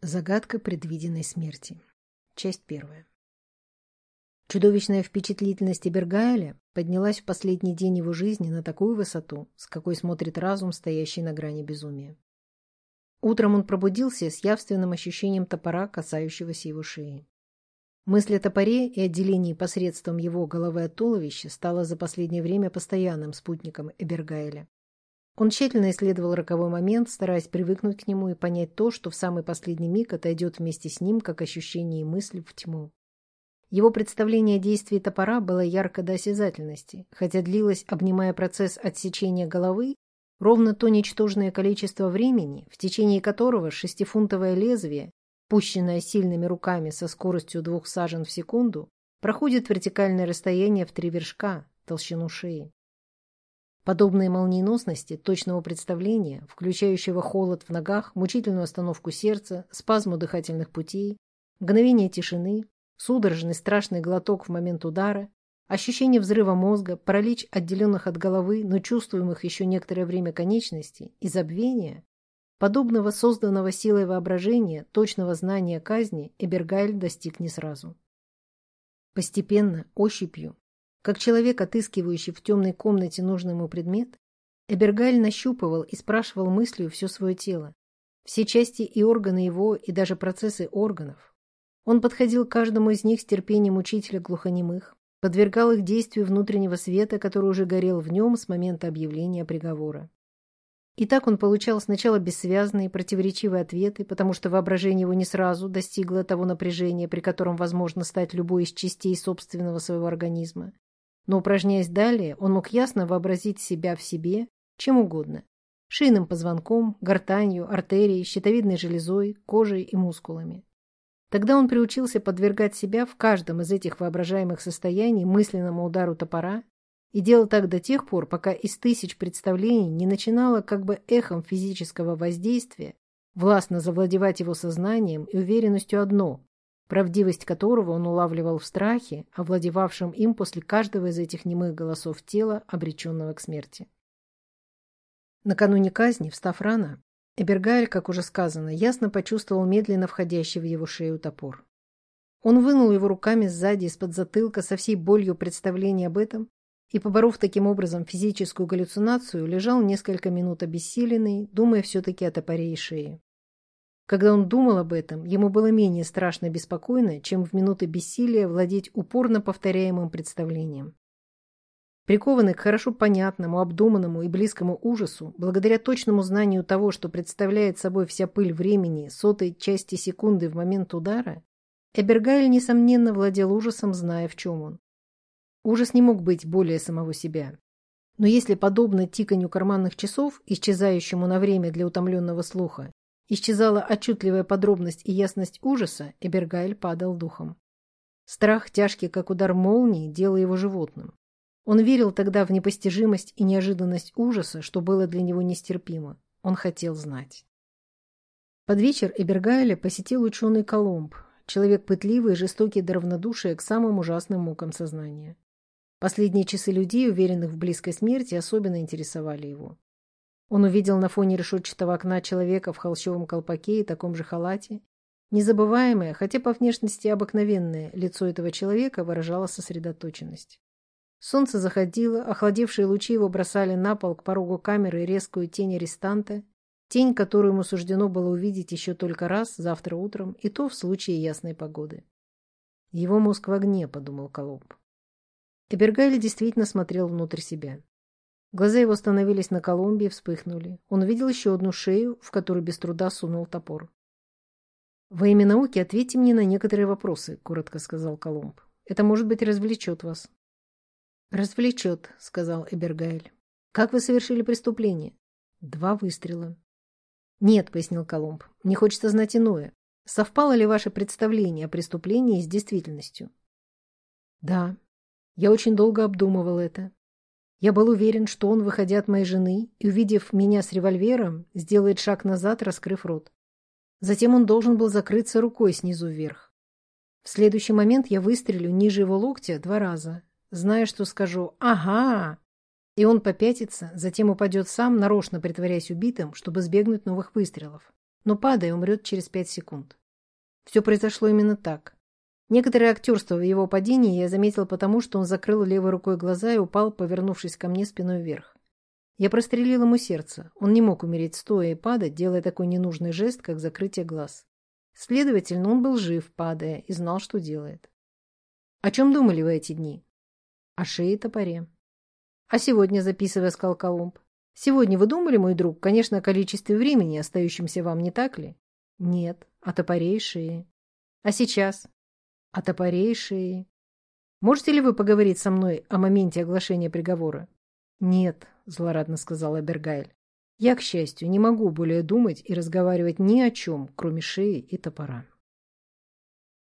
Загадка предвиденной смерти. Часть первая. Чудовищная впечатлительность Эбергайля поднялась в последний день его жизни на такую высоту, с какой смотрит разум, стоящий на грани безумия. Утром он пробудился с явственным ощущением топора, касающегося его шеи. Мысль о топоре и отделении посредством его головы от туловища стала за последнее время постоянным спутником Эбергайля. Он тщательно исследовал роковой момент, стараясь привыкнуть к нему и понять то, что в самый последний миг отойдет вместе с ним, как ощущение и мысль в тьму. Его представление о действии топора было ярко до осязательности, хотя длилось, обнимая процесс отсечения головы, ровно то ничтожное количество времени, в течение которого шестифунтовое лезвие, пущенное сильными руками со скоростью двух сажен в секунду, проходит вертикальное расстояние в три вершка, толщину шеи. Подобные молниеносности точного представления, включающего холод в ногах, мучительную остановку сердца, спазму дыхательных путей, мгновение тишины, судорожный страшный глоток в момент удара, ощущение взрыва мозга, паралич отделенных от головы, но чувствуемых еще некоторое время конечностей и забвения, подобного созданного силой воображения, точного знания казни Эбергайль достиг не сразу. Постепенно, ощупью, как человек, отыскивающий в темной комнате нужный ему предмет, Эбергаль нащупывал и спрашивал мыслью все свое тело, все части и органы его, и даже процессы органов. Он подходил к каждому из них с терпением учителя глухонемых, подвергал их действию внутреннего света, который уже горел в нем с момента объявления приговора. И так он получал сначала бессвязные, противоречивые ответы, потому что воображение его не сразу достигло того напряжения, при котором возможно стать любой из частей собственного своего организма, но упражняясь далее, он мог ясно вообразить себя в себе чем угодно. Шейным позвонком, гортанью, артерией, щитовидной железой, кожей и мускулами. Тогда он приучился подвергать себя в каждом из этих воображаемых состояний мысленному удару топора и делал так до тех пор, пока из тысяч представлений не начинало как бы эхом физического воздействия властно завладевать его сознанием и уверенностью одно правдивость которого он улавливал в страхе, овладевавшем им после каждого из этих немых голосов тела, обреченного к смерти. Накануне казни, встав рано, Эбергайль, как уже сказано, ясно почувствовал медленно входящий в его шею топор. Он вынул его руками сзади из-под затылка со всей болью представления об этом и, поборов таким образом физическую галлюцинацию, лежал несколько минут обессиленный, думая все-таки о топоре и шее. Когда он думал об этом, ему было менее страшно беспокойно, чем в минуты бессилия владеть упорно повторяемым представлением. Прикованный к хорошо понятному, обдуманному и близкому ужасу, благодаря точному знанию того, что представляет собой вся пыль времени, сотой части секунды в момент удара, Эбергайль, несомненно, владел ужасом, зная, в чем он. Ужас не мог быть более самого себя. Но если, подобно тиканью карманных часов, исчезающему на время для утомленного слуха, Исчезала отчетливая подробность и ясность ужаса, и Бергайль падал духом. Страх, тяжкий как удар молнии, делал его животным. Он верил тогда в непостижимость и неожиданность ужаса, что было для него нестерпимо. Он хотел знать. Под вечер Эбергайля посетил ученый Коломб, человек пытливый и жестокий до равнодушия к самым ужасным мукам сознания. Последние часы людей, уверенных в близкой смерти, особенно интересовали его. Он увидел на фоне решетчатого окна человека в холщовом колпаке и таком же халате. Незабываемое, хотя по внешности обыкновенное, лицо этого человека выражало сосредоточенность. Солнце заходило, охладевшие лучи его бросали на пол к порогу камеры резкую тень арестанта, тень, которую ему суждено было увидеть еще только раз, завтра утром, и то в случае ясной погоды. Его мозг в огне, подумал Колумб. Эбергайль действительно смотрел внутрь себя. Глаза его становились на Колумбе и вспыхнули. Он увидел еще одну шею, в которую без труда сунул топор. «Во имя науки ответьте мне на некоторые вопросы», — коротко сказал Колумб. «Это, может быть, развлечет вас». «Развлечет», — сказал Эбергайль. «Как вы совершили преступление?» «Два выстрела». «Нет», — пояснил Колумб, — «мне хочется знать иное. Совпало ли ваше представление о преступлении с действительностью?» «Да. Я очень долго обдумывал это. Я был уверен, что он, выходя от моей жены и увидев меня с револьвером, сделает шаг назад, раскрыв рот. Затем он должен был закрыться рукой снизу вверх. В следующий момент я выстрелю ниже его локтя два раза, зная, что скажу «Ага!» И он попятится, затем упадет сам, нарочно притворяясь убитым, чтобы сбегнуть новых выстрелов. но падая умрет через пять секунд. Все произошло именно так. Некоторое актерство в его падении я заметил потому, что он закрыл левой рукой глаза и упал, повернувшись ко мне спиной вверх. Я прострелил ему сердце. Он не мог умереть стоя и падать, делая такой ненужный жест, как закрытие глаз. Следовательно, он был жив, падая, и знал, что делает. О чем думали вы эти дни? О шее и топоре. А сегодня, записывая, сказал Колумб. Сегодня вы думали, мой друг, конечно, о количестве времени, остающемся вам, не так ли? Нет, о топоре и шее. А сейчас? О топоре. Можете ли вы поговорить со мной о моменте оглашения приговора? Нет, злорадно сказала Бергайль. Я, к счастью, не могу более думать и разговаривать ни о чем, кроме шеи и топора.